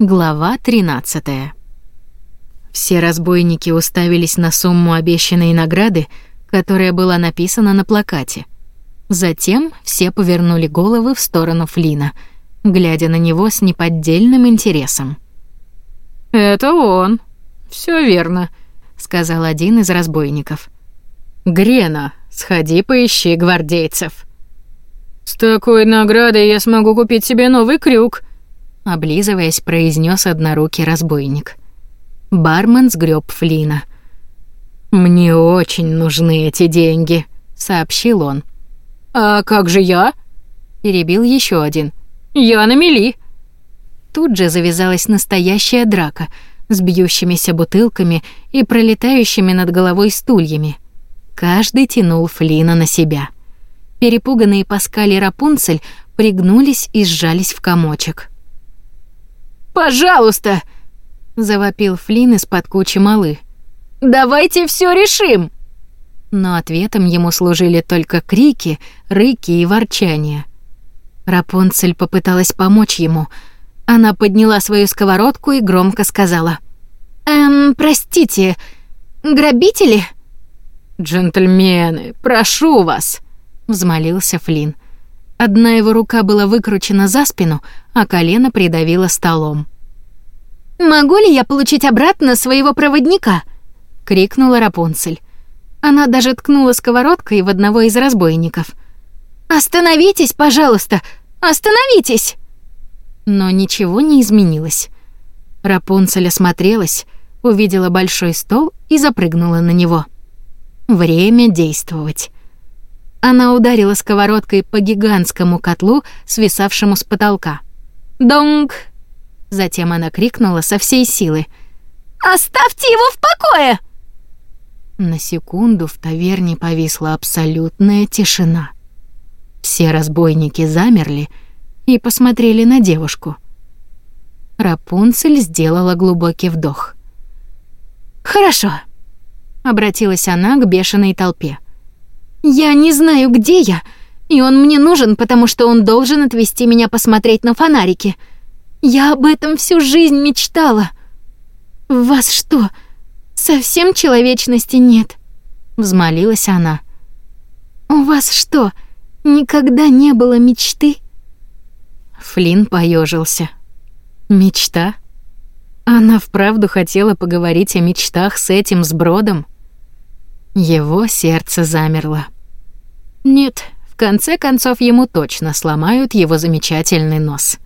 Глава 13. Все разбойники уставились на сумму обещанной награды, которая была написана на плакате. Затем все повернули головы в сторону Флина, глядя на него с неподдельным интересом. «Это он. Все верно», — сказал один из разбойников. «Грена, сходи поищи гвардейцев». «С такой наградой я смогу купить себе новый крюк», — облизываясь, произнес однорукий разбойник. Бармен сгреб Флина. «Мне очень нужны эти деньги», — сообщил он. «А как же я?» — перебил еще один. «Я на мели». Тут же завязалась настоящая драка с бьющимися бутылками и пролетающими над головой стульями. Каждый тянул Флина на себя. Перепуганные Паскаль и Рапунцель пригнулись и сжались в комочек. «Пожалуйста!» — завопил Флин из-под кучи малы. «Давайте все решим!» Но ответом ему служили только крики, рыки и ворчания. Рапунцель попыталась помочь ему. Она подняла свою сковородку и громко сказала. «Эм, простите, грабители?» «Джентльмены, прошу вас!» — взмолился Флин. Одна его рука была выкручена за спину, а колено придавило столом. «Могу ли я получить обратно своего проводника?» — крикнула Рапунцель. Она даже ткнула сковородкой в одного из разбойников. «Остановитесь, пожалуйста! Остановитесь!» Но ничего не изменилось. Рапунцель осмотрелась, увидела большой стол и запрыгнула на него. Время действовать. Она ударила сковородкой по гигантскому котлу, свисавшему с потолка. «Донг!» Затем она крикнула со всей силы. «Оставьте его в покое!» На секунду в таверне повисла абсолютная тишина. Все разбойники замерли и посмотрели на девушку. Рапунцель сделала глубокий вдох. «Хорошо», — обратилась она к бешеной толпе. Я не знаю, где я, и он мне нужен, потому что он должен отвезти меня посмотреть на фонарики. Я об этом всю жизнь мечтала. В вас что, совсем человечности нет? взмолилась она. У вас что, никогда не было мечты? Флин поежился. Мечта? Она вправду хотела поговорить о мечтах с этим сбродом? Его сердце замерло. Нет, в конце концов ему точно сломают его замечательный нос.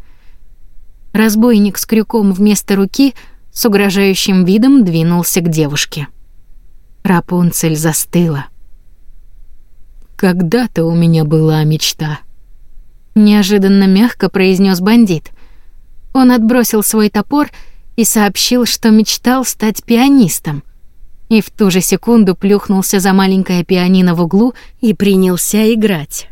Разбойник с крюком вместо руки с угрожающим видом двинулся к девушке. Рапунцель застыла. «Когда-то у меня была мечта», — неожиданно мягко произнес бандит. Он отбросил свой топор и сообщил, что мечтал стать пианистом и в ту же секунду плюхнулся за маленькое пианино в углу и принялся играть.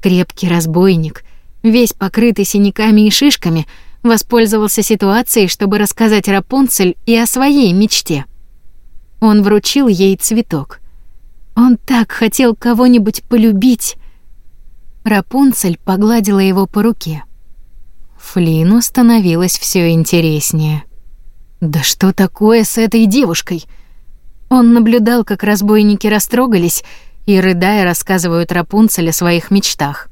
Крепкий разбойник, весь покрытый синяками и шишками, воспользовался ситуацией, чтобы рассказать Рапунцель и о своей мечте. Он вручил ей цветок. Он так хотел кого-нибудь полюбить. Рапунцель погладила его по руке. Флину становилось все интереснее. Да что такое с этой девушкой? Он наблюдал, как разбойники растрогались и, рыдая, рассказывают Рапунцель о своих мечтах.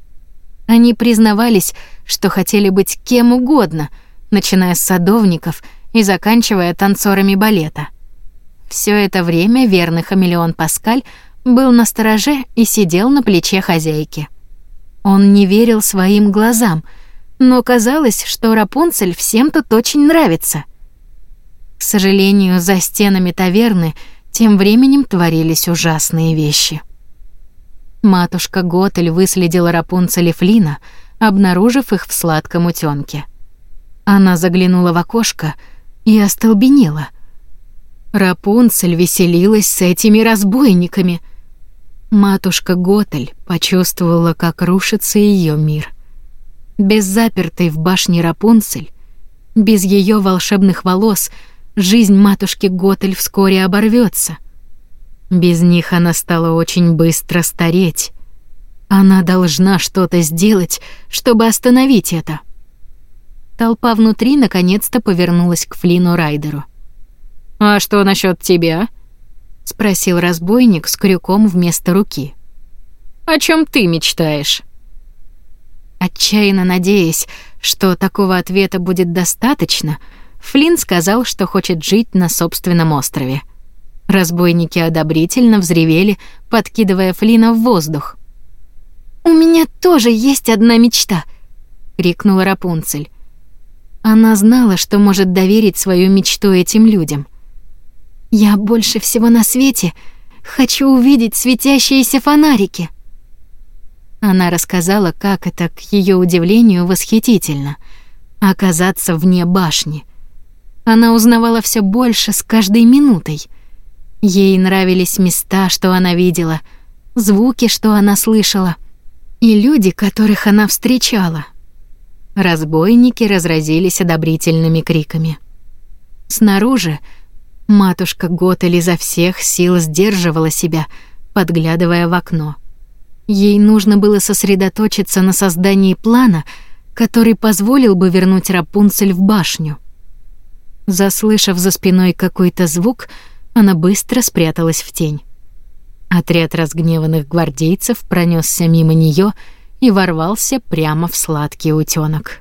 Они признавались, что хотели быть кем угодно, начиная с садовников и заканчивая танцорами балета. Все это время верный хамелеон Паскаль был на стороже и сидел на плече хозяйки. Он не верил своим глазам, но казалось, что Рапунцель всем тут очень нравится. К сожалению, за стенами таверны — тем временем творились ужасные вещи. Матушка Готель выследила Рапунцель и Флина, обнаружив их в сладком утёнке. Она заглянула в окошко и остолбенела. Рапунцель веселилась с этими разбойниками. Матушка Готель почувствовала, как рушится ее мир. Без запертой в башне Рапунцель, без ее волшебных волос — жизнь матушки Готель вскоре оборвется. Без них она стала очень быстро стареть. Она должна что-то сделать, чтобы остановить это. Толпа внутри наконец-то повернулась к Флину Райдеру. «А что насчет тебя?» — спросил разбойник с крюком вместо руки. «О чем ты мечтаешь?» Отчаянно надеясь, что такого ответа будет достаточно, Флинн сказал, что хочет жить на собственном острове. Разбойники одобрительно взревели, подкидывая Флина в воздух. «У меня тоже есть одна мечта!» — крикнула Рапунцель. Она знала, что может доверить свою мечту этим людям. «Я больше всего на свете хочу увидеть светящиеся фонарики!» Она рассказала, как это, к ее удивлению, восхитительно — оказаться вне башни. Она узнавала все больше с каждой минутой. Ей нравились места, что она видела, звуки, что она слышала, и люди, которых она встречала. Разбойники разразились одобрительными криками. Снаружи матушка Готель изо всех сил сдерживала себя, подглядывая в окно. Ей нужно было сосредоточиться на создании плана, который позволил бы вернуть Рапунцель в башню. Заслышав за спиной какой-то звук, она быстро спряталась в тень. Отряд разгневанных гвардейцев пронесся мимо нее и ворвался прямо в сладкий утёнок.